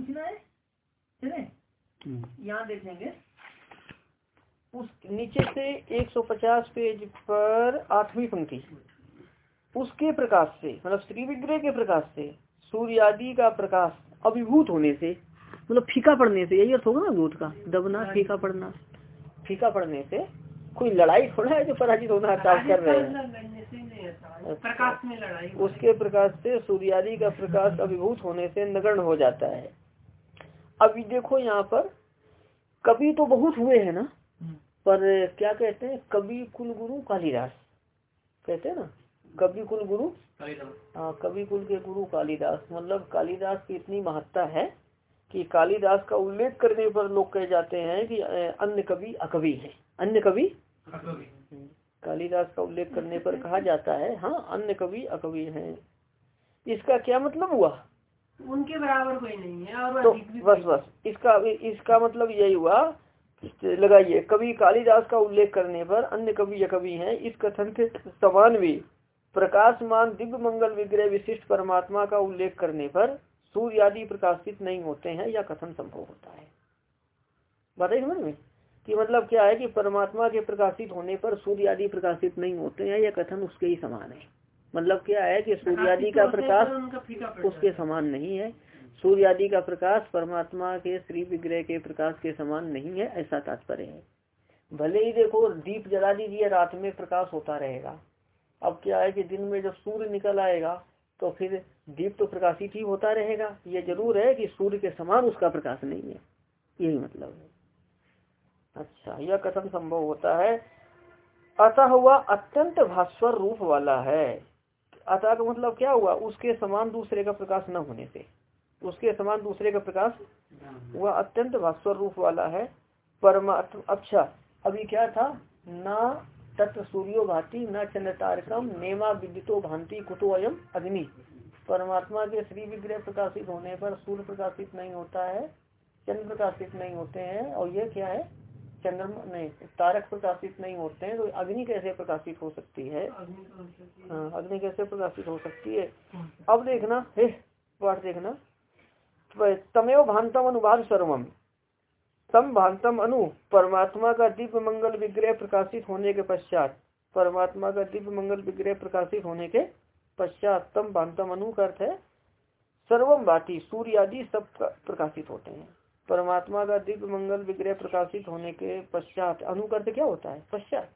पूछना है चले हम्म। यहाँ देखेंगे उस नीचे से 150 पेज पर आठवीं पंक्ति। उसके प्रकाश से मतलब श्री विग्रह के प्रकाश से सूर्य आदि का प्रकाश अभिभूत होने से मतलब फीका पड़ने से यही अर्थ होगा ना दूध का? दबना फीका पड़ना। फीका पड़ने से कोई लड़ाई थोड़ा है जो पराजित होना कर रहे हैं? प्रकाश में लड़ाई उसके प्रकाश से सूर्यादि का प्रकाश अभिभूत होने से नगर्ण हो जाता है। अभी देखो यहाँ पर कभी तो बहुत हुए हैं ना हम्म। पर क्या कहते हैं कवि कुल गुरु कालिदास। कहते हैं ना कवि कुल गुरु हाँ कवि कुल के गुरु कालिदास। मतलब कालिदास की इतनी महत्ता है कि कालिदास का उल्लेख करने पर लोग कह जाते हैं कि अन्य कवि अकवि है। अन्य कवि? कालिदास का उल्लेख करने पर कहा जाता है हाँ अन्य कवि अकवि है। इसका क्या मतलब हुआ? उनके बराबर कोई नहीं है और तो बस बस इसका इसका मतलब यही हुआ लगाइए कवि कालिदास का उल्लेख करने पर अन्य कवि या कवि हैं इस कथन के समान भी प्रकाशमान दिव्य मंगल विग्रह विशिष्ट परमात्मा का उल्लेख करने पर सूर्य आदि प्रकाशित नहीं होते हैं या कथन संभव होता है। बताइए समझ में? कि मतलब क्या है कि परमात्मा के प्रकाशित होने पर सूर्य आदि प्रकाशित नहीं होते हैं या कथन उसके ही समान है। मतलब क्या है कि सूर्यादि का प्रकाश उसके समान नहीं है। सूर्य आदि का प्रकाश परमात्मा के श्री विग्रह के प्रकाश के समान नहीं है ऐसा तात्पर्य है। भले ही देखो दीप जला दीजिए रात में प्रकाश होता रहेगा। अब क्या है कि दिन में जब सूर्य निकल आएगा तो फिर दीप तो प्रकाशित ही होता रहेगा। ये ज़रूर है कि सूर्य के समान उसका प्रकाश नहीं है। यही मतलब है। अच्छा यह कथन संभव होता है। अतः हुआ अत्यंत भास्वर रूप वाला है। अतः का मतलब क्या हुआ? उसके समान दूसरे का प्रकाश न होने से। उसके समान दूसरे का प्रकाश वह अत्यंत भास्वर रूप वाला है। परमात्मा अच्छा अभी क्या था? न तत्व सूर्यो भांति, न चंद्र तारकम नेमा विद्युतो भांति, कुतो अयम अग्नि। परमात्मा के श्री विग्रह प्रकाशित होने पर सूर्य प्रकाशित नहीं होता है, चंद्र प्रकाशित नहीं होते हैं, और यह क्या है? चंद्रमा नहीं तारक प्रकाशित नहीं होते हैं तो अग्नि कैसे प्रकाशित हो सकती है? हाँ अग्नि कैसे प्रकाशित हो सकती है? अब देखना हे पाठ देखना। तमेव भांतम अनुवाद सर्वम। तम भांतम अनु परमात्मा का दिव्य मंगल विग्रह प्रकाशित होने के पश्चात। परमात्मा का दिव्य मंगल विग्रह प्रकाशित होने के पश्चात तम भांतम अनु का अर्थ है सर्वम बाती सूर्य आदि सब प्रकाशित होते हैं। परमात्मा का दिव्य मंगल विग्रह प्रकाशित होने के पश्चात अनुकर्त क्या होता है? पश्चात।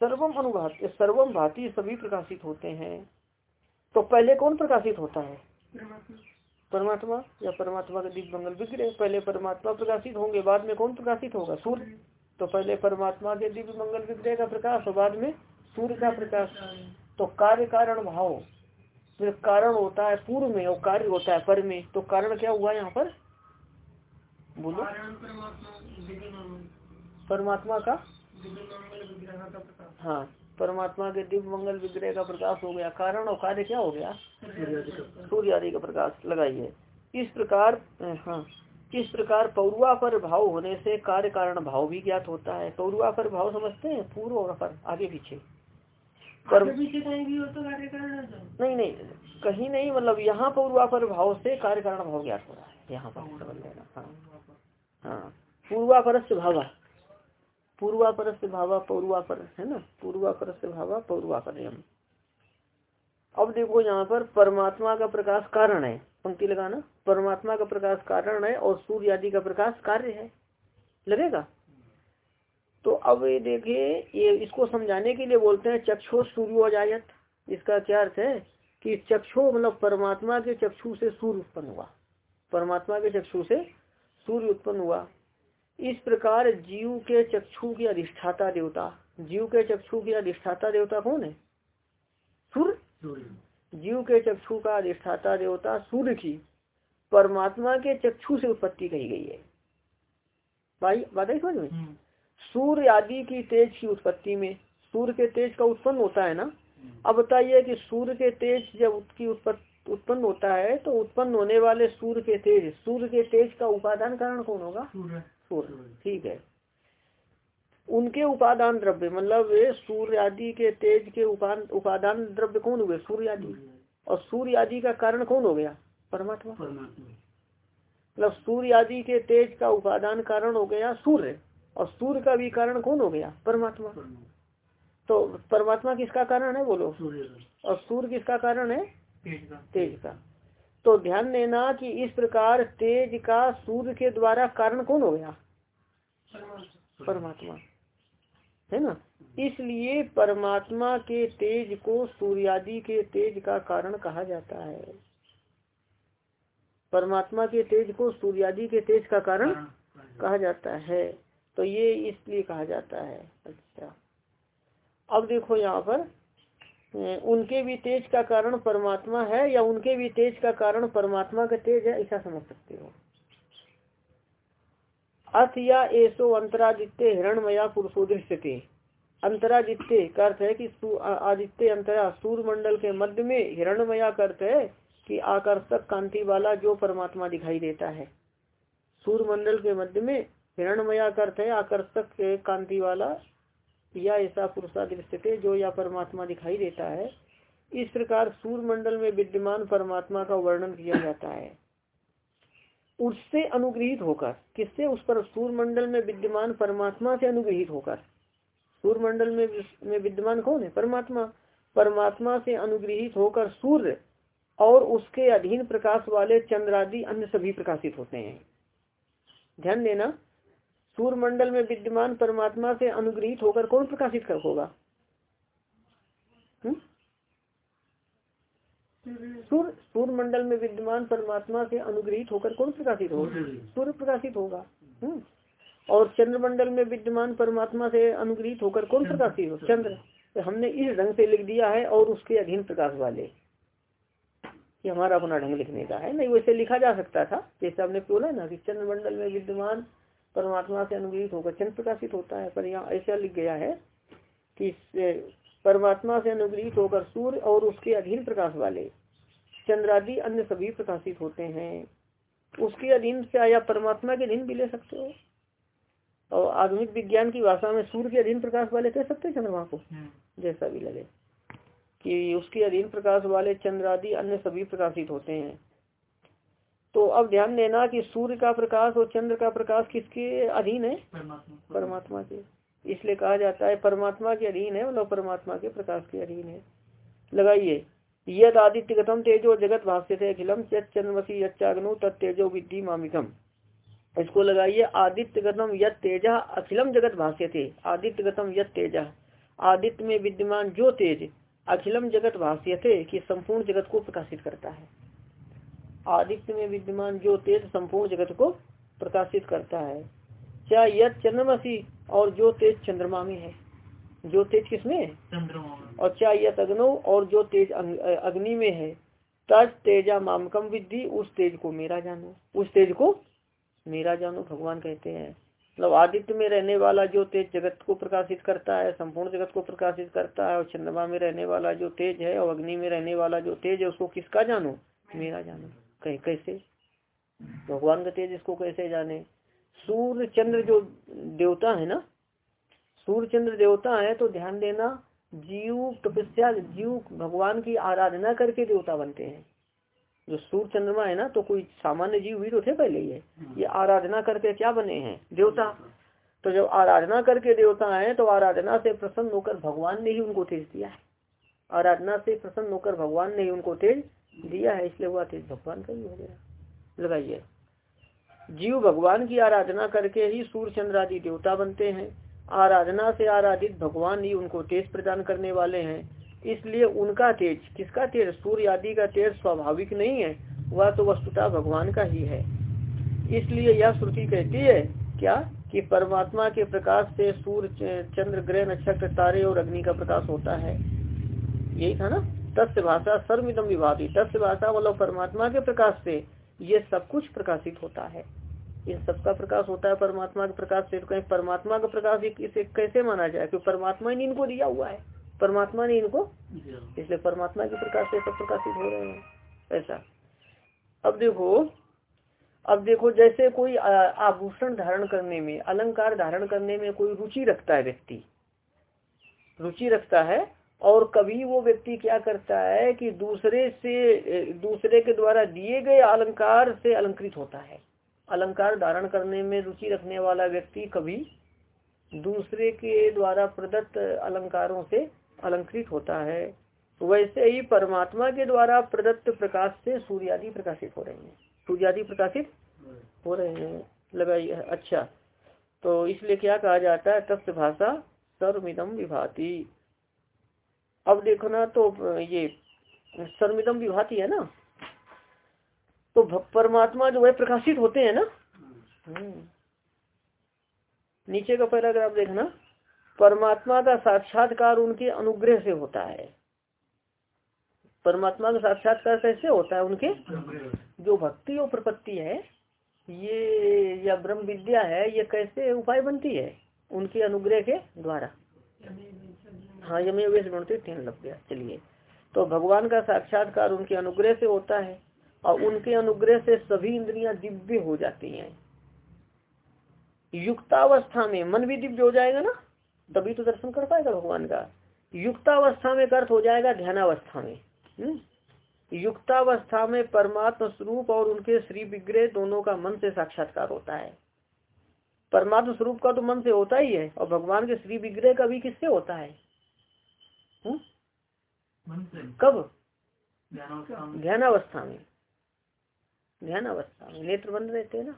सर्वम अनुभात सर्वम भाती सभी प्रकाशित होते हैं। तो पहले कौन प्रकाशित होता है? परमात्मा। या परमात्मा का दिव्य मंगल विग्रह? पहले परमात्मा प्रकाशित होंगे बाद में कौन प्रकाशित होगा? सूर्य। तो पहले परमात्मा के दिव्य मंगल विग्रह का प्रकाश और बाद में सूर्य का प्रकाश। तो कार्य कारण भाव कारण होता है पूर्व में और कार्य होता है पर में तो कारण क्या हुआ यहाँ पर? बोलो। परमात्मा का? हाँ परमात्मा के दिव्य मंगल विग्रह का प्रकाश हो गया। कारण और कार्य क्या हो गया? सूर्य आदि का प्रकाश लगाइए। इस प्रकार हाँ इस प्रकार पौरुआ पर भाव होने से कार्य कारण भाव भी ज्ञात होता है। पौरुआ पर भाव समझते हैं? पूर्व और पर आगे पीछे। पर पीछे भी हो तो कार्य कारण नहीं नहीं कहीं नहीं मतलब यहाँ पौरुआ पर भाव से कार्य कारण भाव ज्ञात हो रहा है। यहाँ पर समझ लेना हाँ। हाँ। पूर्वापर से भावा। पूर्वापर से भावा, पौर्वापर, है ना? पूर्वापर से भावा पौर्वापर अब देखो यहाँ पर परमात्मा का प्रकाश कारण है। पंक्ति लगाना। परमात्मा का प्रकाश कारण है और सूर्य आदि का प्रकाश कार्य है। लगेगा? तो अब ये देखिए, ये इसको समझाने के लिए बोलते हैं चक्षु सूर्य अजायत। इसका क्या अर्थ है? कि चक्षु मतलब परमात्मा के चक्षु से सूर्य उत्पन्न हुआ। परमात्मा के चक्षु से सूर्य उत्पन्न हुआ। इस प्रकार जीव के चक्षु की अधिष्ठाता देवता जीव के चक्षु की अधिष्ठाता देवता कौन है? सूर्य। जीव के चक्षु का अधिष्ठाता देवता सूर्य की परमात्मा के चक्षु से उत्पत्ति कही गई है। भाई बात है समझ में? हम्म। सूर्य आदि की तेज की उत्पत्ति में सूर्य के तेज का उत्पन्न होता है ना? हम्म। अब बताइए कि सूर्य के तेज जब उसकी उत्पत्ति उत्पन्न होता है तो उत्पन्न होने वाले सूर्य के तेज सूर्य के तेज का उपादान कारण कौन होगा? सूर्य। ठीक है। उनके उपादान द्रव्य मतलब सूर्य आदि के तेज के उपादान द्रव्य कौन हुए? सूर्य आदि और सूर्य आदि का कारण कौन हो गया? परमात्मा। मतलब सूर्य आदि के तेज का उपादान कारण हो गया सूर्य और सूर्य का भी कारण कौन हो गया? परमात्मा। तो परमात्मा किसका कारण है बोलो? और सूर्य किसका कारण है? तेज का तो ध्यान देना कि इस प्रकार तेज का सूर्य के द्वारा कारण कौन हो गया? परमात्मा। है ना? इसलिए परमात्मा के तेज को सूर्यादि के तेज का कारण कहा जाता है। परमात्मा के तेज को सूर्यादि के तेज का कारण कहा जाता है। तो ये इसलिए कहा जाता है। अच्छा। अब देखो यहाँ पर उनके भी तेज का कारण परमात्मा है या उनके भी तेज का कारण परमात्मा का तेज है, ऐसा समझ सकते हो। अर्थ या ऐसो अंतरादित्य हिरणमया पुरुषोदृश्य अंतरादित्य का अर्थ है कि आदित्य अंतरा सूर्य मंडल के मध्य में हिरणमया अर्थ है कि आकर्षक कांति वाला जो परमात्मा दिखाई देता है। सूर्य मंडल के मध्य में हिरणमया अर्थ है आकर्षक कांति वाला या ऐसा पुरुषा दृश्य जो या परमात्मा दिखाई देता है, इस प्रकार सूर्य मंडल में विद्यमान परमात्मा का वर्णन किया जाता है। उससे अनुग्रहित होकर, किससे? उस पर सूर्य मंडल में विद्यमान परमात्मा से अनुग्रहित होकर। सूर्य मंडल में में विद्यमान कौन है? परमात्मा। परमात्मा से अनुग्रहित होकर सूर्य और उसके अधीन प्रकाश वाले चंद्रादि अन्य सभी प्रकाशित होते हैं। ध्यान देना सूर्य मंडल में विद्यमान परमात्मा से अनुग्रहित होकर कौन प्रकाशित कर होगा? हम्म? सूर्य सूर्य मंडल में विद्यमान परमात्मा से अनुग्रहित होकर कौन प्रकाशित होगा? सूर्य। प्रकाशित होगा। हम्म? और चंद्र मंडल में विद्यमान परमात्मा से अनुग्रहित होकर कौन प्रकाशित हो चंद्र। तो हमने इस ढंग से लिख दिया है और उसके अधीन प्रकाश वाले। ये हमारा अपना ढंग लिखने का है। नहीं वैसे लिखा जा सकता था। जैसे हमने बोला ना कि चंद्रमंडल में विद्यमान परमात्मा से अनुग्रहित होकर चंद्र प्रकाशित होता है पर यहाँ ऐसा लिख गया है कि परमात्मा से अनुग्रहित होकर सूर्य और उसके अधीन प्रकाश वाले चंद्रादि अन्य सभी प्रकाशित होते हैं। उसके अधीन से आया परमात्मा के अधीन भी ले सकते हो। और आधुनिक विज्ञान की भाषा में सूर्य के अधीन प्रकाश वाले कह सकते हैं चंद्रमा को हम्म। जैसा भी लगे कि उसके अधीन प्रकाश वाले चंद्रादि अन्य सभी प्रकाशित होते हैं। तो अब ध्यान देना कि सूर्य का प्रकाश और चंद्र का प्रकाश किसके अधीन है? परमात्मा के। इसलिए कहा जाता है परमात्मा के अधीन है मतलब परमात्मा के प्रकाश के अधीन है। लगाइए। यद आदित्य गतम तेजो जगत भाष्य थे अखिलम चंद्रमसी यज्ञाग्नो तेजो विद्धि मामिकम। इसको लगाइए। आदित्य गतम यद तेजा अखिलम जगत भाष्य थे आदित्य गतम यद तेजा। आदित्य में विद्यमान जो तेज अखिलम जगत भाष्य थे कि संपूर्ण जगत को प्रकाशित करता है। आदित्य में विद्यमान जो तेज संपूर्ण जगत को प्रकाशित करता है। क्या यद चंद्रमसी और जो तेज चंद्रमा में है? जो तेज किसमें चंद्रमा और क्या यद अग्नो और जो तेज अग्नि में है? तज तेजा मामकम विद्धि उस तेज को मेरा जानो। उस तेज को मेरा जानो भगवान कहते हैं। मतलब आदित्य में रहने वाला जो तेज जगत को प्रकाशित करता है संपूर्ण जगत को प्रकाशित करता है और चंद्रमा में रहने वाला जो तेज है और अग्नि में रहने वाला जो तेज है उसको किसका जानो? मेरा जानो। कहीं कैसे? भगवान का तेज इसको कैसे जाने? सूर्य चंद्र जो देवता है ना सूर्य चंद्र देवता है तो ध्यान देना जीव तपस्या जीव भगवान की आराधना करके देवता बनते हैं। जो सूर्य चंद्रमा है ना तो कोई सामान्य जीव भी तो थे पहले ये ये आराधना करके क्या बने हैं? देवता। तो जब आराधना करके देवता है तो आराधना से प्रसन्न होकर भगवान ने ही उनको तेज दिया आराधना से प्रसन्न होकर भगवान ने ही उनको तेज दिया है, इसलिए हुआ तेज भगवान का ही हो गया। लगाइए। जीव भगवान की आराधना करके ही सूर्य चंद्र आदि देवता बनते हैं। आराधना से आराधित भगवान ही उनको तेज प्रदान करने वाले हैं। इसलिए उनका तेज, किसका तेज? सूर्य आदि का तेज स्वाभाविक नहीं है। वह तो वस्तुता भगवान का ही है। इसलिए यह श्रुति कहती है, क्या? कि परमात्मा के प्रकाश से सूर्य, चंद्र, ग्रह, नक्षत्र, तारे और अग्नि का प्रकाश होता है। यही था ना? तस्य भाषा सर्विदम विभागी तस्य भाषा मतलब परमात्मा के प्रकाश से ये सब कुछ प्रकाशित होता है। इन सबका प्रकाश होता है परमात्मा के प्रकाश से। तो कहीं परमात्मा का प्रकाश इसे कैसे माना जाए? क्योंकि परमात्मा ने इनको दिया हुआ है। परमात्मा ने इनको इसलिए परमात्मा के प्रकाश से सब प्रकाशित हो रहे हैं। ऐसा। अब देखो अब देखो जैसे कोई आभूषण धारण करने में अलंकार धारण करने में कोई रुचि रखता है व्यक्ति। रुचि रखता है और कभी वो व्यक्ति क्या करता है कि दूसरे से, दूसरे के द्वारा दिए गए अलंकार से अलंकृत होता है। अलंकार धारण करने में रुचि रखने वाला व्यक्ति कभी दूसरे के द्वारा प्रदत्त अलंकारों से अलंकृत होता है। वैसे ही परमात्मा के द्वारा प्रदत्त प्रकाश से सूर्यादि प्रकाशित हो रहे हैं। सूर्यादि प्रकाशित हो रहे हैं। लगाइए। अच्छा तो इसलिए क्या कहा जाता है? तस्त भाषा सर्विदम विभाति। अब देखो ना तो ये सर्वमिदम विभाति है ना? तो परमात्मा जो है प्रकाशित होते हैं ना? हम्म। नीचे का पैराग्राफ देखना। परमात्मा का साक्षात्कार उनके अनुग्रह से होता है। परमात्मा का साक्षात्कार कैसे होता है उनके? जो भक्ति और प्रपत्ति है ये या ब्रह्म विद्या है ये कैसे उपाय बनती है? उनके अनुग्रह के द्वारा। हाँ यमे वेश बनते तीन लग गया, चलिए। तो भगवान का साक्षात्कार उनके अनुग्रह से होता है और उनके अनुग्रह से सभी इंद्रियाँ दिव्य हो जाती हैं। युक्तावस्था में मन भी दिव्य हो जाएगा ना? तभी तो दर्शन कर पाएगा भगवान का। युक्तावस्था में अर्थ हो जाएगा ध्यानावस्था में। हम्म? युक्तावस्था में परमात्मा स्वरूप और उनके श्री विग्रह दोनों का मन से साक्षात्कार होता है। परमात्मा स्वरूप का तो मन से होता ही है और भगवान के श्री विग्रह का भी किससे होता है? हम्म? कब? ध्यानावस्था में। ध्यानावस्था में। नेत्र बंद रहते हैं ना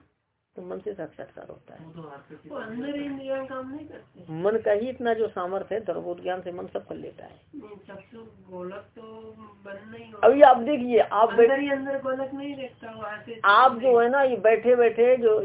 तो मन से साक्षात्कार होता है। तो अंदर इंद्रिया काम नहीं करते। मन का ही इतना जो सामर्थ्य है धर्मोध ज्ञान से मन सब कर लेता है। तो गोलक तो बन नहीं अभी आप देखिए आप अंदर ही अंदर गोलक नहीं देखता आप जो है ना ये बैठे बैठे जो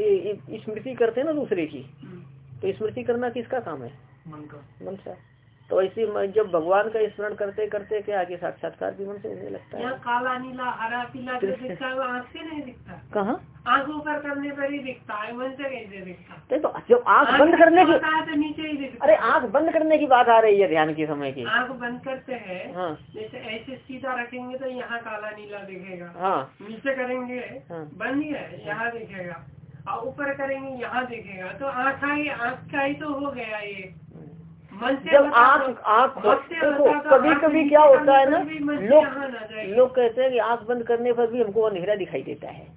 स्मृति करते हैं ना दूसरे की हम्म। तो स्मृति करना किसका काम है? मन का। मन से तो ऐसे जब भगवान का स्मरण करते करते क्या आगे साक्षात्कार भी मन से होने लगता है? काला नीला हरा पीला जो दिखता है वो आँख से नहीं दिखता। कहाँ? आँख ऊपर करने पर ही दिखता है मन से कैसे दिखता? तो जब आँख बंद करने की तो नीचे ही दिखता। अरे आँख बंद करने की बात आ रही है ध्यान के समय की। आँख बंद करते हैं हाँ। जैसे ऐसे सीधा रखेंगे तो यहाँ काला नीला दिखेगा। हाँ। नीचे करेंगे हाँ। बंद ही है यहाँ दिखेगा। और ऊपर करेंगे यहाँ दिखेगा। तो आँख आई आँख का ही तो हो गया ये। जब आँख आँख देखो कभी कभी क्या होता है ना लोग लोग कहते हैं कि आँख बंद करने पर भी हमको अंधेरा दिखाई देता है।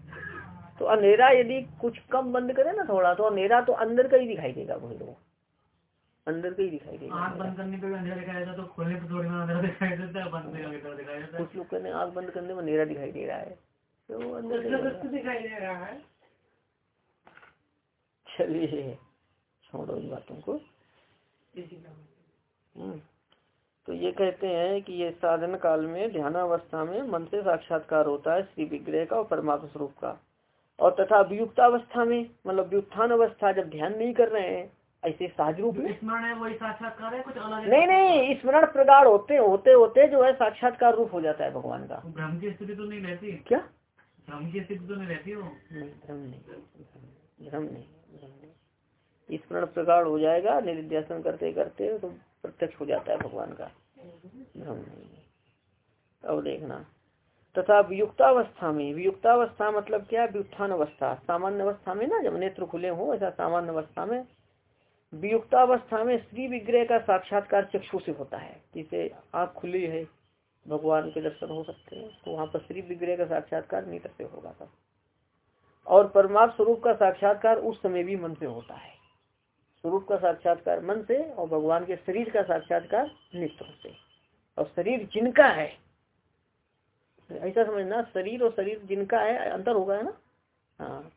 तो अंधेरा यदि कुछ कम बंद करे ना थोड़ा तो अंधेरा तो अंदर का ही दिखाई देगा वही लोग। अंदर का ही दिखाई देगा। आँख बंद करने पे अंधेरा दिखाई देता तो खोलने पे थोड़ी अंधेरा दिखाई देता है बंद दिखाई देता कुछ लोग कहते हैं आँख बंद करने में अंधेरा दिखाई दे रहा है। तो अंदर दिखाई दे रहा है। चलिए छोड़ो इन बातों को। तो ये कहते हैं कि ये साधन काल में ध्यानावस्था में मन से साक्षात्कार होता है श्री विग्रह का और परमात्मा स्वरूप का। और तथा अभियुक्तावस्था में मतलब व्युत्थान अवस्था जब ध्यान नहीं कर रहे हैं ऐसे सहज रूप में। स्मरण है वही साक्षात्कार है कुछ अलग नहीं नहीं स्मरण प्रगाढ़ होते होते होते जो है साक्षात्कार रूप हो जाता है भगवान का। ब्रह्म की स्थिति तो नहीं रहती। क्या? भ्रम की स्थिति तो नहीं रहती हो नहीं भ्रम नहीं भ्रम नहीं। स्मरण प्रगाढ़ हो जाएगा निर्ध्यासन करते करते तो प्रत्यक्ष हो जाता है भगवान का। भ्रम नहीं। अब देखना। तथा वियुक्तावस्था में, वियुक्तावस्था मतलब क्या? व्युत्थान अवस्था सामान्य अवस्था में ना, जब नेत्र खुले हो, ऐसा सामान्य अवस्था में, वियुक्तावस्था में श्री विग्रह का साक्षात्कार चक्षु से होता है। जिसे आँख खुली है, भगवान के दर्शन हो सकते हैं तो वहाँ पर श्री विग्रह का साक्षात्कार नेत्र से होगा सब और परमात्म स्वरूप का साक्षात्कार उस समय भी मन से होता है। स्वरूप का साक्षात्कार मन से और भगवान के शरीर का साक्षात्कार नेत्रों से। और शरीर जिनका है, ऐसा समझना, शरीर और शरीर जिनका है, अंतर होगा, है ना? हाँ।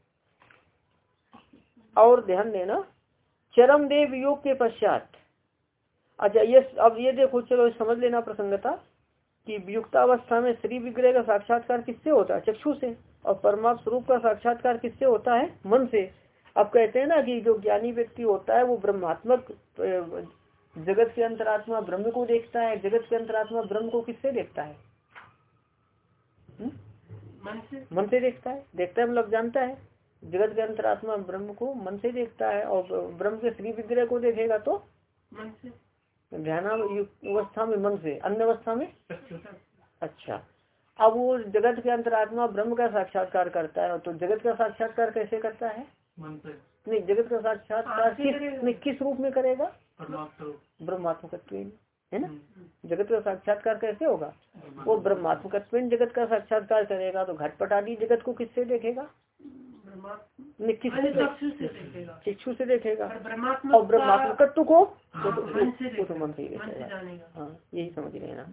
और ध्यान देना, चरम देव योग के पश्चात अच्छा ये अब ये देखो, चलो, समझ लेना प्रसंगता कि वियुक्तावस्था में श्री विग्रह का साक्षात्कार किससे होता है? चक्षु से। और परमात्म स्वरूप का साक्षात्कार किससे होता है? मन से। अब कहते हैं ना कि जो ज्ञानी व्यक्ति होता है वो ब्रह्मात्मक जगत के अंतरात्मा ब्रह्म को देखता है जगत के अंतरात्मा ब्रह्म को किससे देखता है? हम्म? मन से। मन से देखता है। देखता है मतलब जानता है। जगत के अंतरात्मा ब्रह्म को मन से देखता है और ब्रह्म के श्री विग्रह को देखेगा तो? मन से। ध्यान अवस्था में मन से अन्य अवस्था में? अच्छा। अब वो जगत के अंतरात्मा ब्रह्म का साक्षात्कार करता है तो जगत का साक्षात्कार कैसे करता है? नहीं जगत का साक्षात्कार किस नहीं किस रूप में करेगा? ब्रह्मात्मक है ना? हम्म। जगत का साक्षात्कार कैसे होगा? वो ब्रह्मात्मक जगत का साक्षात्कार करेगा तो घटपट आदि जगत को किससे देखेगा? चक्षु से देखेगा। देखेगा। और ब्रह्मात्मा और ब्रह्मात्मकत्व को वो तो मन से वो तो ही देखेगा। देखेगा हाँ यही समझ रहे हैं ना।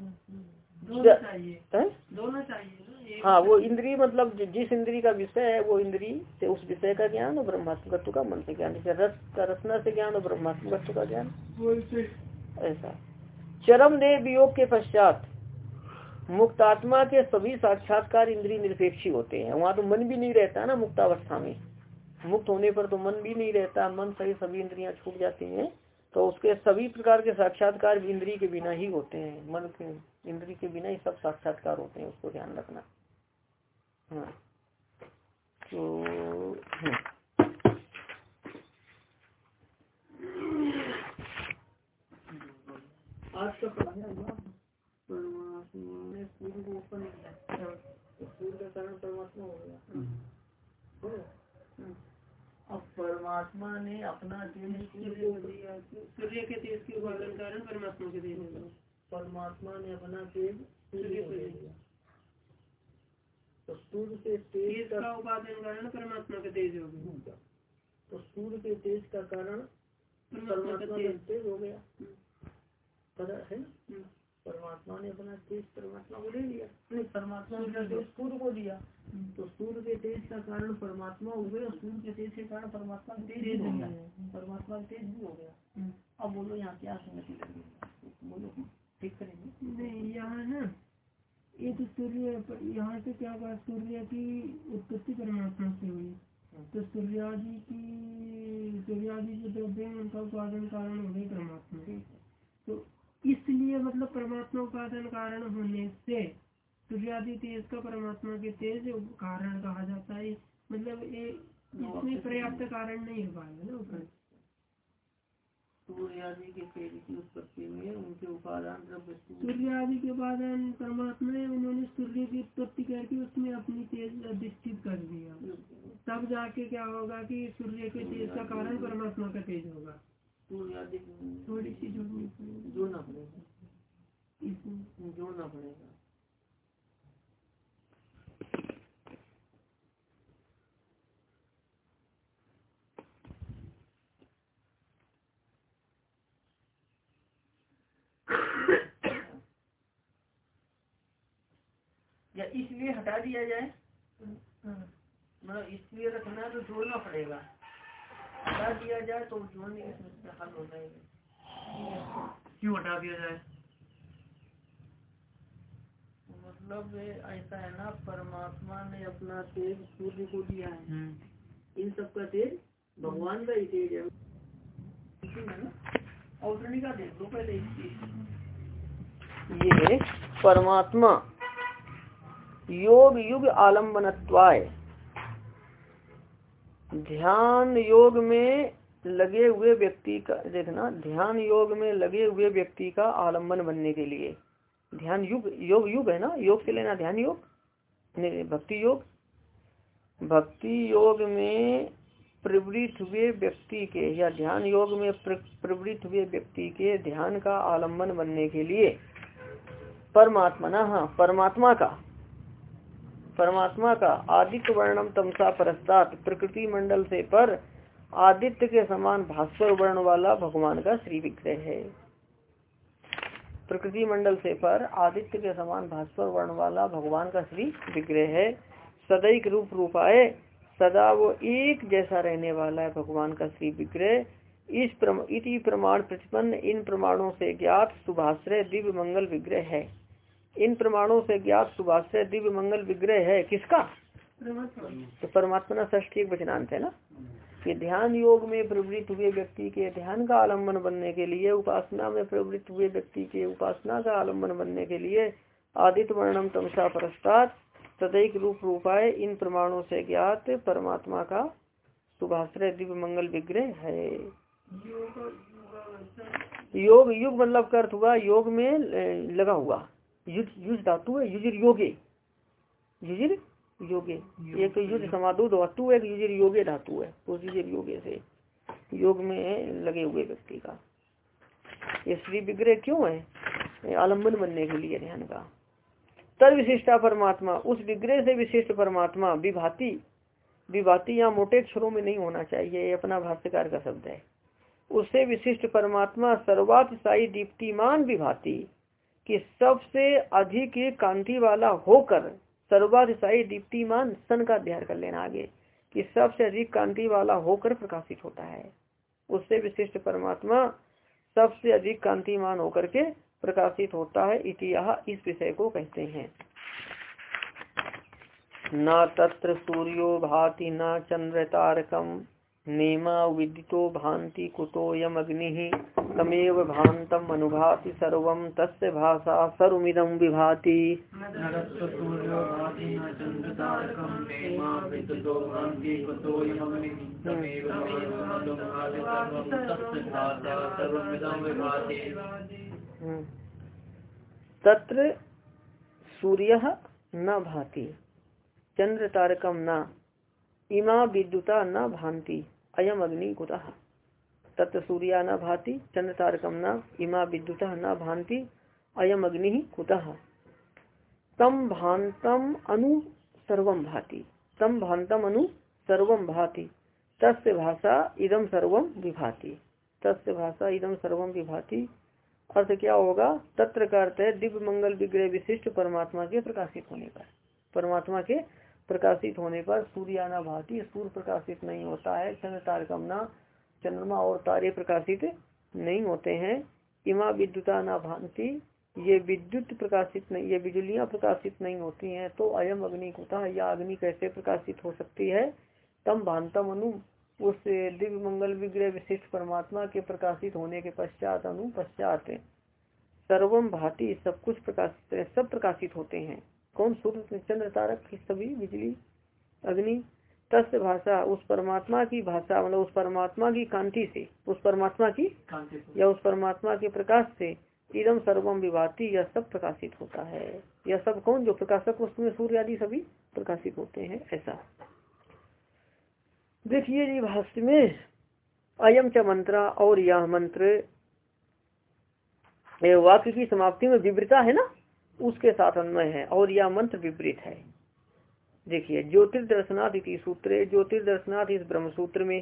दोनों चाहिए। है? वो इंद्री मतलब जिस इंद्री का विषय है, वो इंद्री से उस विषय का ज्ञान और ब्रह्मात्म तत्व का मन से ज्ञान रस का रसना से ज्ञान और ब्रह्मात्मकत्व का ज्ञान। ऐसा। चरम देव वियोग के पश्चात मुक्तात्मा के सभी साक्षात्कार इंद्रिय निरपेक्षी होते हैं। वहाँ तो मन भी नहीं रहता ना मुक्तावस्था में। मुक्त होने पर तो मन भी नहीं रहता, मन सही सभी इंद्रियाँ छूट जाती हैं तो उसके सभी प्रकार के साक्षात्कार भी इंद्रिय के बिना ही होते हैं। मन के इंद्रिय के बिना ही सब साक्षात्कार होते हैं, उसको ध्यान रखना। हाँ तो सूर्य सूर्य अब परमात्मा ने अपना तेज सूर्य के तेज के कारण परमात्मा के होगा परमात्मा ने अपना तेज सूर्य को दिया तो सूर्य से तेज का उपादान कारण परमात्मा का तेज हो गया। तो सूर्य के तेज का कारण परमात्मा का तेज। हो गया। पता है? हम्म। परमात्मा ने अपना तेज परमात्मा को दे दिया नहीं परमात्मा ने अपना तेज सूर्य को दिया। तो सूर्य के तेज का कारण परमात्मा हुए और सूर्य के तेज के कारण परमात्मा का तेज हो गया। परमात्मा का तेज भी हो गया। अब बोलो यहाँ क्या संगति बोलो ठीक करेंगे। नहीं यहाँ ना। ये तो सूर्य यहाँ से क्या कहा सूर्य की उत्पत्ति परमात्मा से हुई? तो सूर्यादि की सूर्यादि जो द्रव्य है उनका उपादान कारण हो गए परमात्मा तो इसलिए मतलब परमात्मा उपादान कारण होने से सूर्यादि तेज का परमात्मा के तेज कारण कहा जाता है। मतलब ये इसमें पर्याप्त कारण नहीं हो पाएगा ना सूर्य आदि के उत्पत्ति में उनके उपादान द्रव्य सूर्य। सूर्य आदि के बाद परमात्मा ने उन्होंने सूर्य की उत्पत्ति करके उसमें अपनी तेज अधिष्ठित कर दिया। तब जाके क्या होगा कि सूर्य के तेज का कारण परमात्मा का तेज होगा सूर्य आदि को थोड़ी सी जोड़नी पड़ेगी जोड़ना पड़ेगा इसमें जोड़ना पड़ेगा या इसलिए हटा दिया जाए। मतलब इसलिए रखना है तो जोड़ना पड़ेगा। हटा दिया जाए तो जोड़ने की समस्या हल हो जाएगी। क्यों हटा दिया जाए? मतलब ऐसा है ना परमात्मा ने अपना तेज सूर्य को दिया है। इन सब का तेज भगवान का ही तेज है। औतरणिका देख लो पहले ये परमात्मा। योग युग आलम्बनत्वाय। ध्यान योग में लगे हुए व्यक्ति का, देखना, ध्यान योग में लगे हुए व्यक्ति का आलंबन बनने के लिए। ध्यान युग, योग युग है ना? योग से लेना ध्यान योग? भक्ति योग। भक्ति योग में प्रवृत्त हुए व्यक्ति के, या ध्यान योग में प्रवृत्त हुए व्यक्ति के ध्यान का आलंबन बनने के लिए परमात्मा ना हाँ परमात्मा का परमात्मा का आदित्य वर्णम तमसा परस्तात प्रकृति मंडल से पर आदित्य के समान भास्कर वर्ण वाला भगवान का श्री विग्रह है। प्रकृति मंडल से पर आदित्य के समान भास्कर वर्ण वाला भगवान का श्री विग्रह है। सदैक रूप रूपाए सदा वो एक जैसा रहने वाला है भगवान का श्री विग्रह। इस प्रमाण प्रतिपन्न इन प्रमाणों से ज्ञात शुभाश्रय दिव्य मंगल विग्रह है। इन प्रमाणों से ज्ञात शुभाश्रय दिव्य मंगल विग्रह है किसका? तो परमात्मा ष्ठी एक वचनांत है ना? कि ध्यान योग में प्रवृत्त हुए व्यक्ति के ध्यान का आलंबन बनने के लिए, उपासना में प्रवृत्त हुए व्यक्ति के उपासना का आलंबन बनने के लिए आदित्य वर्णम तमसा परस्तात तदैक रूप रूपाए इन प्रमाणों से ज्ञात परमात्मा का शुभाश्रय दिव्य मंगल विग्रह है। योग, युग मतलब अर्थ हुआ, योग में लगा हुआ। युज युज धातु है युजिर योगे। युजिर योगे। एक युद्ध समाधु धातु एक युजिर योगे धातु है। युजिर योगे से। योग में लगे हुए व्यक्ति का। ये श्री विग्रह क्यों है? आलंबन बनने के लिए ध्यान का। तर विशिष्टा परमात्मा उस विग्रह से विशिष्ट परमात्मा विभाति। विभाति यहाँ मोटे अक्षरों में नहीं होना चाहिए ये अपना भाष्यकार का शब्द है। उससे विशिष्ट परमात्मा सर्वातिशाई दीप्तिमान विभाति। कि सबसे अधिक कांति वाला होकर सर्वाधिशाई दीप्तिमान सन का अध्ययन कर लेना आगे, कि सबसे अधिक कांति वाला होकर प्रकाशित होता है। उससे विशिष्ट परमात्मा सबसे अधिक कांतिमान होकर के प्रकाशित होता है इतिहास इस विषय को कहते हैं। न तत्र सूर्यो भाति न चंद्र तारकम। नेमा विदितो भांति कुतोयम अग्नि तमेव भांतम अनुभाति सर्व तस्य भाषा सर्वमिदम विभाति। तत्र सूर्य न भाति चंद्र तारकम न। इमा विद्युता न भांति अयम अग्नि कुतः तत्व सूर्या न भाति चंद्र तारकम न, इमा विद्युत न भांति अयम अग्नि कुतः तम भांतम अनु सर्व भाति। तम भांतम अनु सर्व भाति। तस्य भाषा इदम सर्व विभाति। तस्य भाषा इदम सर्व विभाति। अर्थ क्या होगा? तत्र का अर्थ है दिव्य मंगल विग्रह विशिष्ट परमात्मा के प्रकाशित होने का। परमात्मा के प्रकाशित होने पर सूर्याना भांति सूर्य प्रकाशित नहीं होता है, चंद्र तारकमना चंद्रमा और तारे प्रकाशित नहीं होते हैं। इमा विद्युता ना भांति, ये विद्युत प्रकाशित नहीं, ये बिजलियाँ प्रकाशित नहीं होती हैं तो अयम अग्नि कुता, या अग्नि कैसे प्रकाशित हो सकती है? तम भांतम अनु, उस दिव्य मंगल विग्रह विशिष्ट परमात्मा के प्रकाशित होने के पश्चात अनु पश्चात। सर्वम भांति सब कुछ प्रकाशित, सब प्रकाशित होते हैं। कौन सूर्य चंद्र तारक सभी बिजली अग्नि तस्य भाषा उस परमात्मा की भाषा मतलब उस परमात्मा की कांति से उस परमात्मा की या उस परमात्मा के प्रकाश से इदम सर्वम विभाति यह सब प्रकाशित होता है। यह सब कौन? जो प्रकाशक वस्तु में सूर्य आदि सभी प्रकाशित होते हैं ऐसा। देखिए जी भाष्य में अयम च मंत्र और यह मंत्र वाक्य की समाप्ति में विवृता है ना? उसके साथ अन्वय है और यह मंत्र विपरीत है। देखिए ज्योतिर्दर्शनाथ इति सूत्र ज्योतिर्दर्शनाथ इस ब्रह्म सूत्र में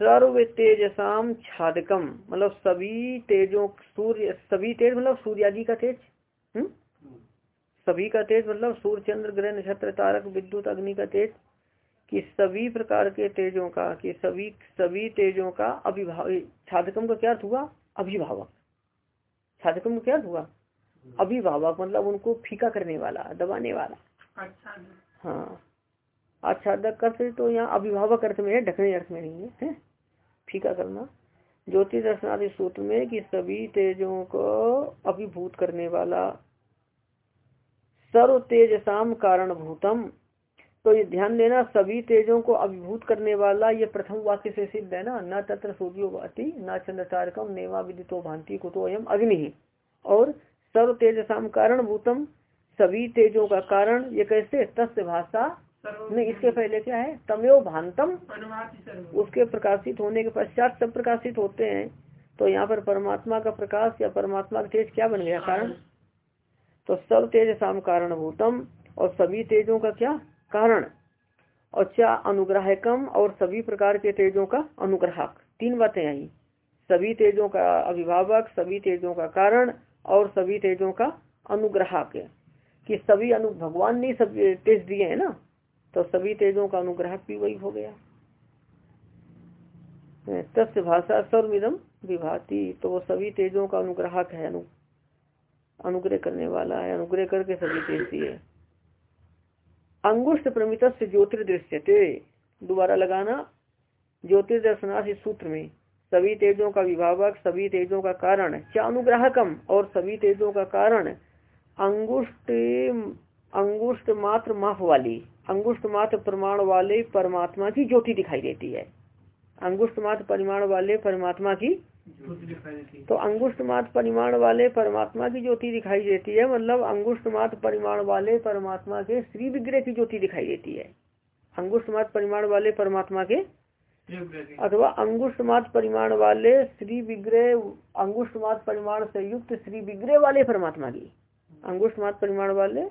सर्व तेजसाम छादकम मतलब सभी तेजों सूर्य सभी तेज मतलब सूर्यादि का तेज हम्म? सभी का तेज मतलब सूर्य चंद्र ग्रह नक्षत्र तारक विद्युत अग्नि का तेज कि सभी प्रकार के तेजों का कि सभी सभी तेजों का अभिभाव छादकम का क्या हुआ? अभिभावक। छादकम का क्या हुआ? अभिभावक मतलब उनको फीका करने वाला दबाने वाला। अच्छा हाँ। आच्छादक अर्थ तो यहाँ अभिभावक अर्थ में है ढकने अर्थ में नहीं है, है? फीका करना। ज्योति दर्शनादि सूत्र में कि सभी तेजों को अभिभूत करने वाला सर्व तेज शाम कारण भूतम तो ये ध्यान देना सभी तेजों को अभिभूत करने वाला ये प्रथम वाक्य से सिद्ध है ना? न तत्र सूर्यो भाती न चंद्र तारकम नेवा विदितो भांति कुतो एम अग्नि। और सर्व तेज शाम कारण भूतम सभी तेजों का कारण। ये कैसे? तस्य भाषा। नहीं इसके पहले क्या है? तमेव भांतम। उसके प्रकाशित होने के पश्चात सब प्रकाशित होते हैं। तो यहाँ पर परमात्मा का प्रकाश या परमात्मा का तेज क्या बन गया? कारण। तो सब तेज शाम कारण भूतम और सभी तेजों का क्या? कारण। और क्या अनुग्राहकम और सभी प्रकार के तेजों का अनुग्राहक। तीन बातें आई सभी तेजों का अभिभावक सभी तेजों का कारण और सभी तेजों का अनुग्राहक कि सभी अनु, भगवान ने सब तेज दिए हैं ना तो सभी तेजों का अनुग्राहक भी वही हो गया। तस्य भाषा सर्विदम विभाति तो वो सभी तेजों का अनुग्राहक है, अनु, अनुग्रह करने वाला है, अनुग्रह करके सभी तेज दिए। अंगुष्ठ प्रमित ज्योतिर्दृश्य दोबारा लगाना ज्योतिर्दर्शनाथ इस सूत्र में। सभी तेजों का विभावक सभी तेजों का कारण क्या अनुग्राहकम और सभी तेजों का कारण अंगुष्ट अंगुष्ट मात्र माफ़ वाली अंगुष्ट मात्र प्रमाण वाले परमात्मा की ज्योति दिखाई देती है। अंगुष्ट मात्र परिमाण वाले परमात्मा की तो अंगुष्ट मात्र परिमाण वाले परमात्मा की ज्योति दिखाई देती है मतलब अंगुष्ट मात्र परिमाण वाले परमात्मा के श्री विग्रह की ज्योति दिखाई देती है। अंगुष्ट मात्र परिमाण वाले परमात्मा के अथवा अंगुष्ठ मात्र परिमाण वाले श्री विग्रह अंगुष्ठ मात्र परिमाण से युक्त श्री विग्रह वाले परमात्मा की। अंगुष्ठ मात्र परिमाण वाले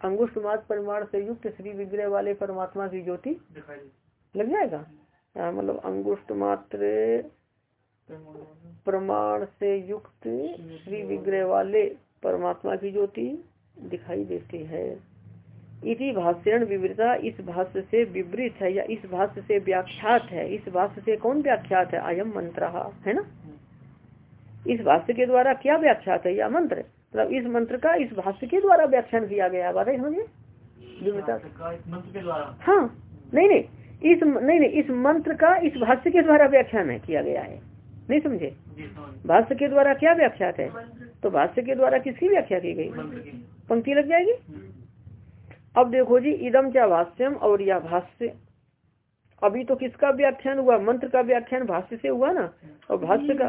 अंगुष्ठ मात्र परिमाण से युक्त श्री विग्रह वाले परमात्मा की ज्योति। लग जाएगा? मतलब अंगुष्ठ मात्र प्रमाण से युक्त श्री विग्रह वाले परमात्मा की ज्योति दिखाई देती है। इसी भाष्यण विवृता इस भाष्य से विवृत है या इस भाष्य से व्याख्यात है? इस भाष्य से कौन व्याख्यात है? अयम मंत्र है ना? इस भाष्य के द्वारा क्या व्याख्यात है? या मंत्र? मतलब इस मंत्र का इस भाष्य के द्वारा व्याख्यान किया गया बात है समझे? विवृता। हाँ नहीं नहीं इस नहीं नहीं इस मंत्र का इस भाष्य के द्वारा व्याख्यान है किया गया है। नहीं समझे? भाष्य के द्वारा क्या व्याख्यात है? तो भाष्य के द्वारा किसकी व्याख्या की गई? पंक्ति लग जाएगी? अब देखो जी इदम क्या भाष्यम और या भाष्य? अभी तो किसका व्याख्यान हुआ? मंत्र का व्याख्यान भाष्य से हुआ ना? और भाष्य का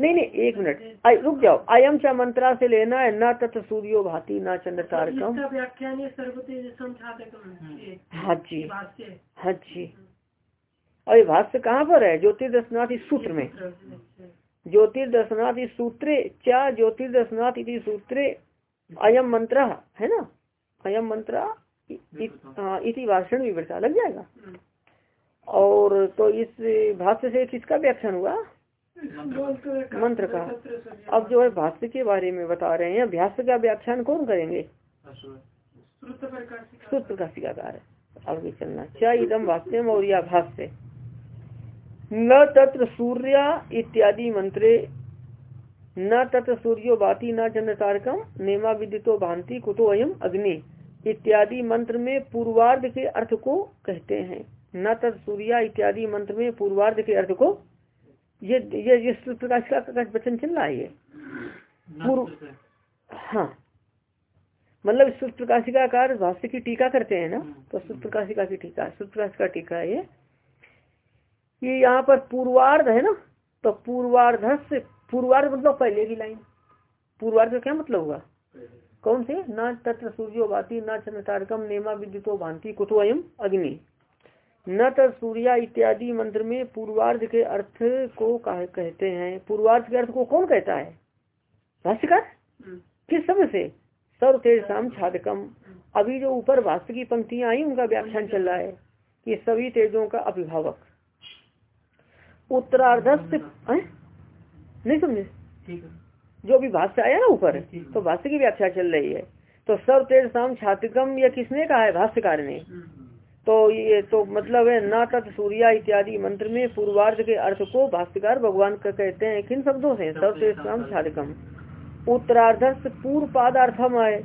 नहीं नहीं एक मिनट। रुक जाओ। अयम चा मंत्रा से लेना है न तत् सूर्यो भाती न चंद्र तारकम। हाँ जी। हाँ। जी। और ये भाष्य कहाँ पर है? ज्योतिर्दर्शनाथ इस सूत्र में। ज्योतिर्दर्शनाथ इस सूत्रे क्या ज्योतिर्दर्शनाथ इति सूत्रे अयम मंत्र है ना? अयम मंत्र हाँ, इसी भाषण विवरता लग जाएगा? और तो इस भाष्य से किसका व्याख्यान हुआ? मंत्र का। अब जो है भाष्य के बारे में बता रहे हैं भाष्य का व्याख्यान कौन करेंगे? सूत्र का सिकाकार आगे चलना। क्या इदम भाष्यम और या भाष्य? न तत्र सूर्य इत्यादि मंत्रे न तत्र सूर्यो बाती न चंद्र तारकम नेमा विदितो भांति कुतो अयम अग्नि इत्यादि मंत्र में पूर्वार्ध के अर्थ को कहते हैं। न तत् सूर्या इत्यादि मंत्र में पूर्वार्ध के अर्थ को ये ये ये प्रकाश का वचन चल रहा है ये। पूर्व हाँ। मतलब सूर्य प्रकाशिका कार भाष्य की टीका करते हैं ना? तो सूर्य प्रकाशिका की टीका सूर्य प्रकाश का टीका है ये। ये यहाँ पर पूर्वार्ध है ना? तो पूर्वार्ध से पूर्वार्ध मतलब पहले की लाइन। पूर्वार्ध का क्या मतलब हुआ? कौन से? न तत्र सूर्यो भाती न चंद्र तारकम नेमा विद्युतो भांति कुतो अयम अग्नि। न सूर्या इत्यादि मंत्र में पूर्वार्ध के अर्थ को कहते हैं। पूर्वार्ध के अर्थ को कौन कहता है? भाष्यकार? हम्म। किस समय से। सर्व तेज शाम छादकम। अभी जो ऊपर भाष्य की पंक्तियाँ आई उनका व्याख्यान चल रहा है कि सभी तेजों का अभिभावक। उत्तरार्धस्थ नहीं समझे? जो अभी भाष्य आया ना ऊपर तो भाष्य की व्याख्या चल रही है। तो सर्व तेज शाम छात्रकम या किसने कहा है? भाष्यकार ने। तो ये तो मतलब है न तत् सूर्या इत्यादि मंत्र में पूर्वार्ध के अर्थ को भाष्यकार भगवान का कहते हैं किन शब्दों से? सर्व तेज शाम छात्रकम उत्तरार्ध पूर्व पाद अर्थम आए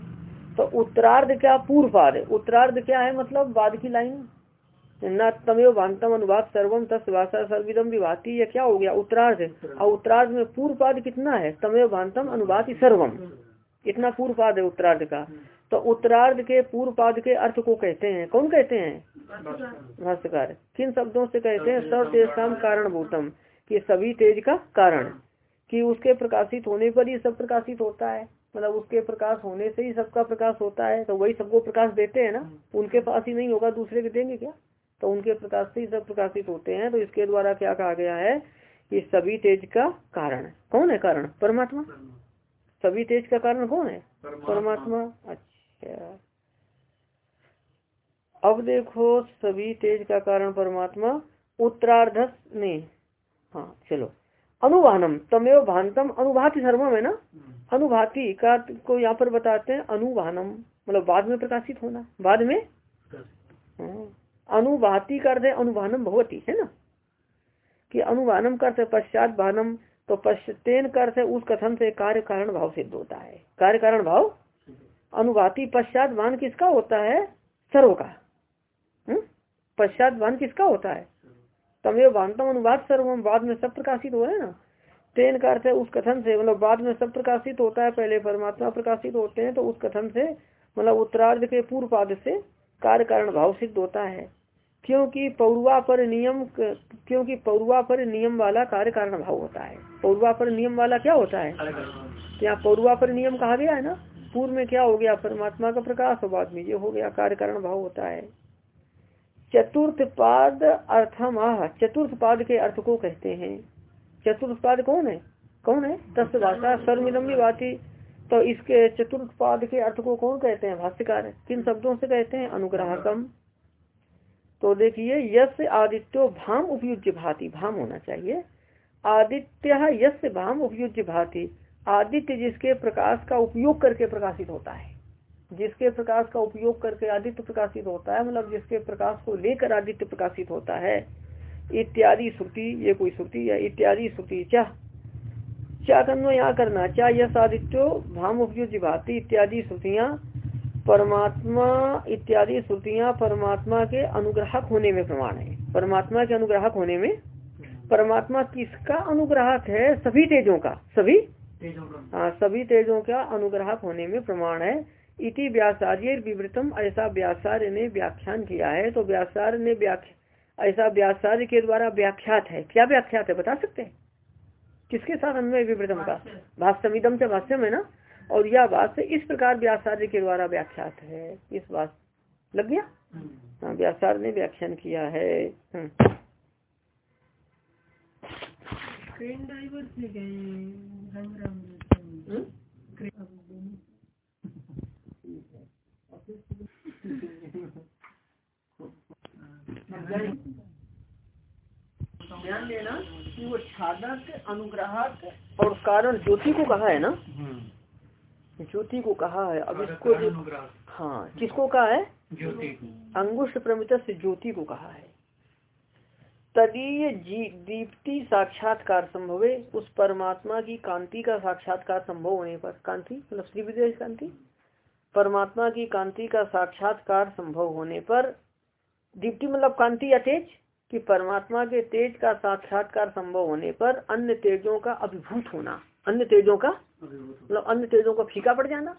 तो उत्तरार्ध क्या? पूर्व पाद उत्तरार्ध क्या है मतलब? बाद की लाइन। न तमेव भांतम अनुवाद सर्वम तस्वासा सर्विदम विभाती ये क्या हो गया? उत्तरार्ध। और उत्तरार्ध में पूर्व पाद कितना है? तमेव भांतम अनुवाद सर्वम इतना पूर्व पाद है उत्तरार्ध का। तो उत्तरार्ध के पूर्व पाद के अर्थ को कहते हैं। कौन कहते हैं? भाष्यकार। किन शब्दों से कहते हैं? सर्व तेज काम कारण। भूतम कि सभी तेज का कारण। कि उसके प्रकाशित होने पर ही सब प्रकाशित होता है। मतलब उसके प्रकाश होने से ही सबका प्रकाश होता है। तो वही सबको प्रकाश देते हैं ना? उनके पास ही नहीं होगा दूसरे के देंगे क्या? तो उनके प्रकाश से ही सब प्रकाशित होते हैं तो इसके द्वारा क्या कहा गया है कि सभी तेज का कारण कौन है कारण? परमात्मा? सभी तेज का कारण कौन है? परमात्मा। अच्छा। अब देखो सभी तेज का कारण परमात्मा उत्तरार्ध ने। हाँ चलो। अनुवानम तमेव भानतम अनुभाति सर्वम है ना? हम्म। अनुभाति का को यहाँ पर बताते हैं अनुवानम मतलब बाद में प्रकाशित होना। बाद में। अनुवाती कर दे, अनुवानम भगवती है ना? कि अनुवानम करते पश्चात भानम तो पश्चतेन करते उस कथन से कार्य कारण भाव सिद्ध होता है। कार्य कारण भाव? अनुवाती, पश्चात भान किसका होता है? सर्व का। हम्म? पश्चात भान किसका होता है? तमेव भानतम अनुवाद सर्वम, बाद में सब प्रकाशित हो है ना? तेन का अर्थ है उस कथन से मतलब बाद में सब प्रकाशित होता है, पहले परमात्मा प्रकाशित होते हैं तो उस कथन से मतलब उत्तरार्ध के पूर्व पाद से कार्य कारण भाव सिद्ध होता है। क्योंकि पौरवा पर नियम क्योंकि पौरवा पर नियम वाला कार्य कारण भाव होता है। पौरवा पर नियम वाला क्या होता है? यहाँ पौरवा पर नियम कहा गया है ना? पूर्व में क्या हो गया? परमात्मा का प्रकाश और बाद में ये हो गया कार्य कारण भाव होता है। चतुर्थ पाद अर्थम आह चतुर्थ पाद के अर्थ को कहते हैं। चतुर्थ पाद कौन है? कौन है? तस्वासा सर्वमिदम बाती तो इसके चतुर्थ पाद के अर्थ को कौन कहते हैं? भाष्यकार। किन शब्दों से कहते हैं? अनुग्राहकम। तो देखिए यश आदित्यो भाम उपयुज्य भांति, भाम होना चाहिए। आदित्य यश भाम उपयुज्य भांति, आदित्य जिसके प्रकाश का उपयोग करके प्रकाशित होता है। जिसके प्रकाश का उपयोग करके आदित्य प्रकाशित होता है मतलब जिसके प्रकाश को लेकर आदित्य प्रकाशित होता है। इत्यादि श्रुति, ये कोई श्रुति है इत्यादि श्रुति चाह क्या करना यहाँ करना चाह यश आदित्यो भाम उपयुज्य भाती, इत्यादि श्रुतियाँ परमात्मा इत्यादि श्रुतियाँ परमात्मा के अनुग्राहक होने में प्रमाण है। परमात्मा के अनुग्राहक होने में? परमात्मा किसका अनुग्राहक है? सभी तेजों का। सभी? हाँ सभी तेजों का अनुग्राहक होने में प्रमाण है। इति व्यासार्य विवृतम ऐसा व्यासार्य ने व्याख्यान किया है। तो व्यासार्य ने व्याख्या ऐसा व्यासार्य के द्वारा व्याख्यात है। क्या व्याख्यात है? बता सकते हैं? किसके साथ अन्वय विवृतम का? भाष्यमिदम से भाष्यम है ना? और यह बात से इस प्रकार व्यासार्य के द्वारा व्याख्यात है। इस बात लग गया? हाँ व्यासार्य ने व्याख्यान किया है। हम्म। ट्रेन ड्राइवर गए हम्म? ध्यान देना कि वो छादक अनुग्राहक और कारण ज्योति को कहा है ना? ज्योति को कहा है अब इसको हाँ किसको कहा है? अंगुष्ठ प्रमित ज्योति को कहा है। तदीय दीप्ति साक्षात्कार संभव है उस परमात्मा की कांति का साक्षात्कार संभव होने पर। कांति? मतलब श्री विदेश कांति? परमात्मा की कांति का साक्षात्कार संभव होने पर दीप्ति मतलब कांति या तेज? कि परमात्मा के तेज का साक्षात्कार संभव होने पर अन्य तेजों का अभिभूत होना अन्य तेजों का मतलब अन्य तेजों का फीका पड़ जाना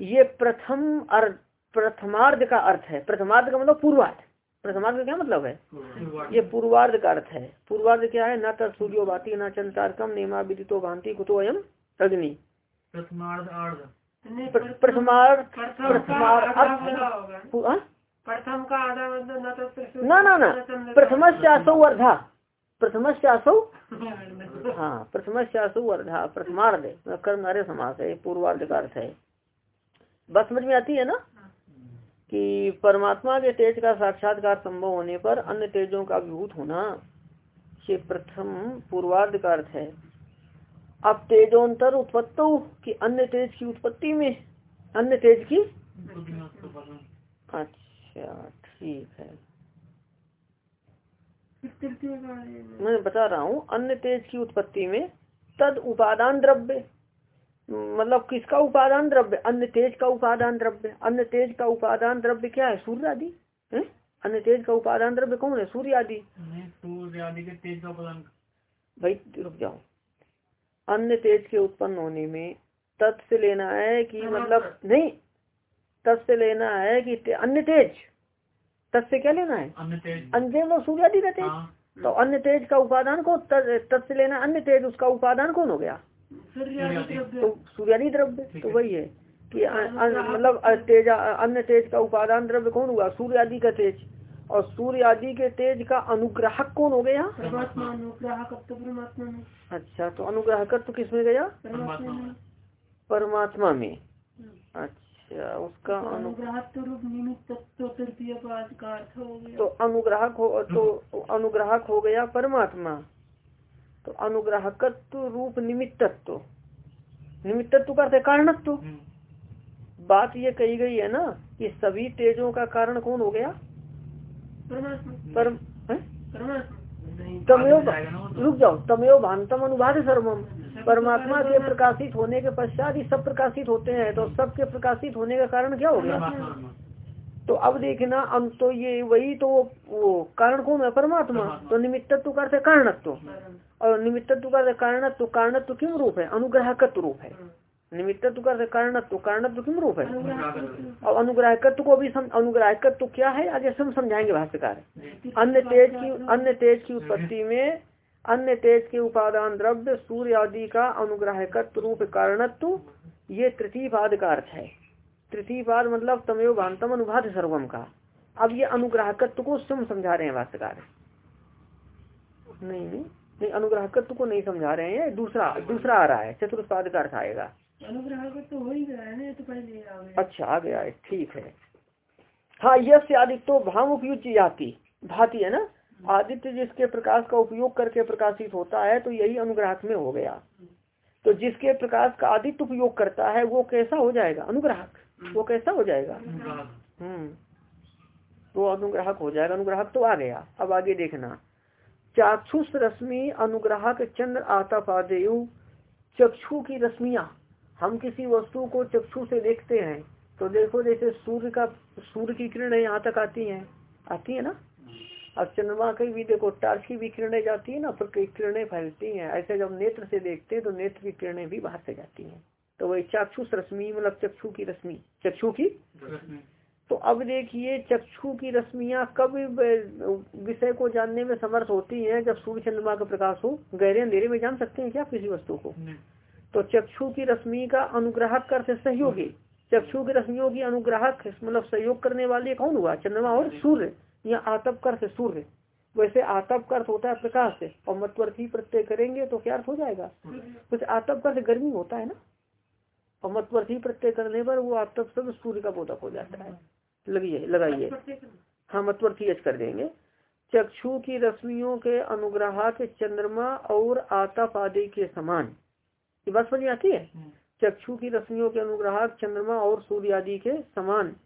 ये प्रथम अर्थ प्रथमार्ध का अर्थ है। प्रथमार्ध का मतलब पूर्वार्ध। प्रथमार्ध का क्या मतलब है? ये पूर्वार्ध का अर्थ है। पूर्वार्ध क्या है? न तर सूर्यो भाती न चंतारकम नेमा विदितो भांति कुतो अयम अग्नि। प्रथमार्ध प्रथमार्थ प्रथम का आधा मतलब न तो ना। ना ना प्रथमस्यासौ अर्धा प्रथमस्यासौ? हाँ प्रथम प्रथमस्यासौ अर्धा प्रथमार्ध। कर्म अरे समास है पूर्वार्ध का अर्थ है। बस समझ में आती है ना? कि परमात्मा के तेज का साक्षात्कार संभव होने पर अन्य तेजों का विभूत होना ये प्रथम पूर्वार्ध का अर्थ है। अब तेजोंतर उत्पत्तो कि अन्य तेज की उत्पत्ति में? अन्य तेज की? अच्छा अच्छा ठीक है। मैं बता रहा हूँ अन्य तेज की उत्पत्ति में तद उपादान द्रव्य। मतलब किसका उपादान द्रव्य? अन्य तेज का उपादान द्रव्य। अन्य तेज का उपादान द्रव्य क्या है? सूर्य आदि अन्य तेज का उपादान द्रव्य कौन है? सूर्य आदि। सूर्य आदि के तेज का उपादान। भाई रुक जाओ। अन्य तेज के उत्पन्न होने में तत् से लेना है कि हाँ, मतलब नहीं तत् से लेना है कि अन्य तेज। तत् से क्या लेना है? अन्य तेज। और सूर्य आदि तेज। हाँ। तो अन्य तेज का उपादान को तत् से लेना अन्य तेज उसका उपादान कौन हो गया? तो सूर्यादि द्रव्य तो वही है कि मतलब तेज अन्य तेज का उपादान द्रव्य कौन हुआ? सूर्य आदि का तेज। और सूर्य आदि के तेज का अनुग्राहक कौन हो गया? अच्छा तो अनुग्राहक तो किसमें गया? परमात्मा में। अच्छा। अच्छा उसका तो अनुग्राहक रूप निमित्त तृतीय का अर्थ हो गया। तो अनुग्राहक हो तो अनुग्राहक हो गया परमात्मा। तो अनुग्राहकत्व रूप निमित्तत्व। निमित्तत्व का अर्थ कारणत्व। हम्म। बात ये कही गई है ना कि सभी तेजों का कारण कौन हो गया? परमात्मा। तमयो रुक जाओ तमयो भानतम अनुवाद सर्वम। परमात्मा के प्रकाशित होने के पश्चात ही सब प्रकाशित होते हैं तो सबके प्रकाशित होने का कारण क्या हो गया? तो अब देखना हम तो ये वही तो वो कारण कौन है? परमात्मा। तो निमित्तत्व का अर्थ कारणत्व। और निमित्तत्व का कारणत्व। कारणत्व किम रूप है? अनुग्राहकत्व रूप है। निमित्तत्व का कारणत्व। कारणत्व किम रूप है? और अनुग्राहकत्व को भी अनुग्राहकत्व क्या है? आगे हम समझाएँगे भाष्यकार। अन्य तेज की, अन्य तेज की उत्पत्ति में अन्य तेज के उपादान द्रव्य सूर्य आदि का अनुग्राहकत्व रूप कारणत्व ये तृतीय पाद का अर्थ है तृतीय पाद मतलब तमेव भांतम अनुभात सर्वम का। अब ये अनुग्राहकत्व को स्वयं समझा रहे हैं भाष्यकार। नहीं नहीं नहीं अनुग्राहकत्व को नहीं समझा रहे हैं दूसरा दूसरा आ रहा है चतुर्थ पाद का अर्थ आएगा। अनुग्रह तो हो ही गया है तो पहले अच्छा आ गया है ठीक है। हाँ यश तो भाम उपयुक्त जाति भाती है ना? आदित्य जिसके प्रकाश का उपयोग करके प्रकाशित होता है तो यही अनुग्राहक में हो गया। तो जिसके प्रकाश का आदित्य उपयोग करता है, वो कैसा हो जाएगा? अनुग्राहक वो कैसा हो जाएगा? हम्म। वो अनुग्राहक हो जाएगा। अनुग्राहक तो आ गया। अब आगे देखना। चाक्षुष रश्मि अनुग्राहक चंद्र आता आतापादेयु चक्षु की रश्मिया। हम किसी वस्तु को चक्षु से देखते हैं तो देखो जैसे सूर्य का, सूर्य की किरण यहाँ तक आती है। आती है ना? अब चंद्रमा की भी देखो टार्च की भी किरणें जाती है ना पर किरणें फैलती हैं। ऐसे जब नेत्र से देखते हैं तो नेत्र की किरणें भी बाहर से जाती हैं। तो वही चाक्षुष रश्मि मतलब चक्षु की रश्मि। चक्षु की? तो अब देखिए चक्षु की रश्मियाँ कब विषय को जानने में समर्थ होती हैं जब सूर्य चंद्रमा का प्रकाश हो? गहरे अंधेरे में जान सकते हैं क्या किसी वस्तु को? तो चक्षु की रश्मि का अनुग्राहक कर सहयोगी। चक्षु की रश्मियों की अनुग्राहक मतलब सहयोग करने वाले कौन हुआ? चंद्रमा और सूर्य। या आतप कर से सूर्य। वैसे आतप का अर्थ होता है प्रकाश से और मतवर्थी प्रत्यय करेंगे तो क्या अर्थ हो जाएगा? कुछ आतप का गर्मी होता है ना? और मतवर्थी प्रत्यय करने पर वो आतप सब सूर्य का बोधक हो जाता है। लगिए लगाइए। हाँ मतवर्थी यच कर देंगे। चक्षु की रश्मियों के अनुग्रह के चंद्रमा और आतप आदि के समान। ये बात समझ आती है? चक्षु की रश्मियों के अनुग्रह चंद्रमा और सूर्य आदि के समान।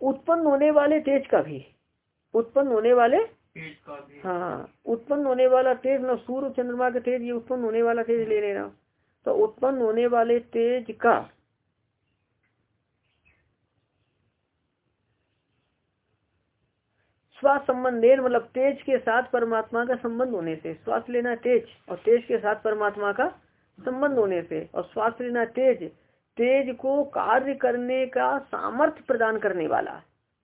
उत्पन्न होने वाले तेज का भी। उत्पन्न होने वाले हाँ उत्पन्न होने वाला तेज न सूर्य चंद्रमा का तेज ये उत्पन्न होने वाला तेज ले लेना तो उत्पन्न होने वाले तेज का श्वास संबंध मतलब तेज के साथ परमात्मा का संबंध होने से श्वास लेना तेज और तेज के साथ परमात्मा का संबंध होने से और श्वास लेना तेज तेज को कार्य करने का सामर्थ्य प्रदान करने वाला।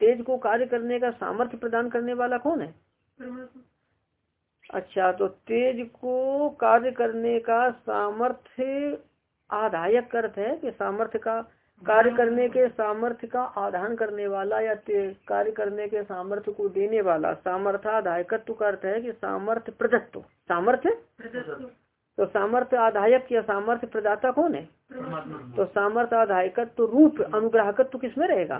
तेज को कार्य करने का सामर्थ्य प्रदान करने वाला कौन है? अच्छा तो तेज को कार्य करने का सामर्थ्य आधायक अर्थ है कि सामर्थ्य का कार्य करने के सामर्थ्य का आधान करने वाला या कार्य करने के सामर्थ्य को देने वाला। सामर्थ्याधायकत्व का अर्थ है कि सामर्थ्य प्रदत्व सामर्थ्य? तो सामर्थ्य आधायक या सामर्थ्य प्रदाता कौन है? तो सामर्थ्य आधायकत्व रूप अनुग्राहकत्व किसमें रहेगा?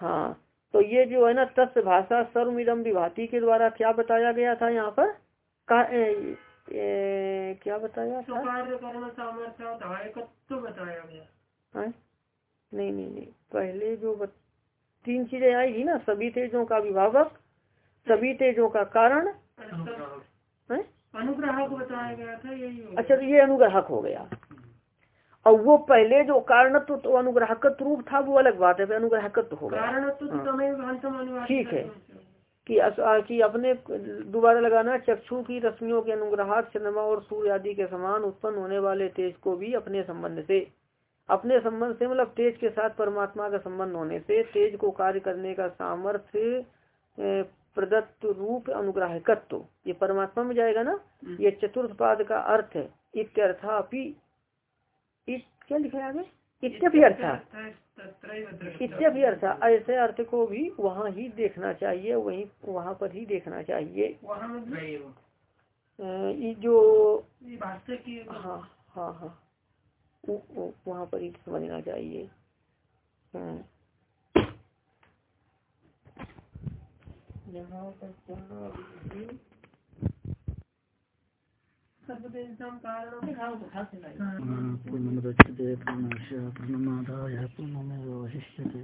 हाँ तो ये जो है ना तस् भाषा सर्वमिदम विभाति के द्वारा क्या बताया गया था यहाँ पर? का, ए, ए, क्या बताया था? तो बताया गया। नहीं नहीं नहीं पहले जो बत... तीन चीज़ें आई थी ना सभी तेजों का विभावक सभी तेजों का कारण। अनुग्राहक बताया गया था यही अच्छा तो ये अनुग्राहक हो गया। और वो पहले जो कारणत्व तो अनुग्राहकत्व रूप था वो अलग बात है अनुग्राहकत्व हो गया। हाँ। ठीक है। कि कि अपने दोबारा लगाना चक्षु की रश्मियों के अनुग्रह चंद्रमा और सूर्य आदि के समान उत्पन्न होने वाले तेज को भी अपने संबंध से अपने संबंध से मतलब तेज के साथ परमात्मा का संबंध होने से तेज को कार्य करने का सामर्थ्य प्रदत्त रूप अनुग्राहकत्व ये परमात्मा में जाएगा ना? हम्म। ये चतुर्थ पाद का अर्थ है। इत्यर्थापि क्या लिखा है आगे? अर्थ ऐसे अर्थ को भी वहाँ ही देखना चाहिए वहीं वहाँ पर ही देखना चाहिए। ये जो हाँ हाँ हाँ वहाँ पर ही समझना चाहिए हम्म। यहाँ पर पूर्णमादाय पूर्णमेवावशिष्यते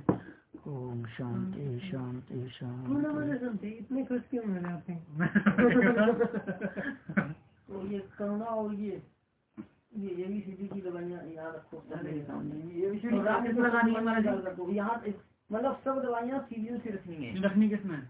ओम शांति शांति शांति इतने कष्ट क्यों हो। मिलाते हैं ये करुणा और ये ये ये भी सीधी की दवाइयाँ याद रखो। ये भी लगानी है यहाँ मतलब सब दवाइयाँ सीधी से रखनी है। रखनी किसमें?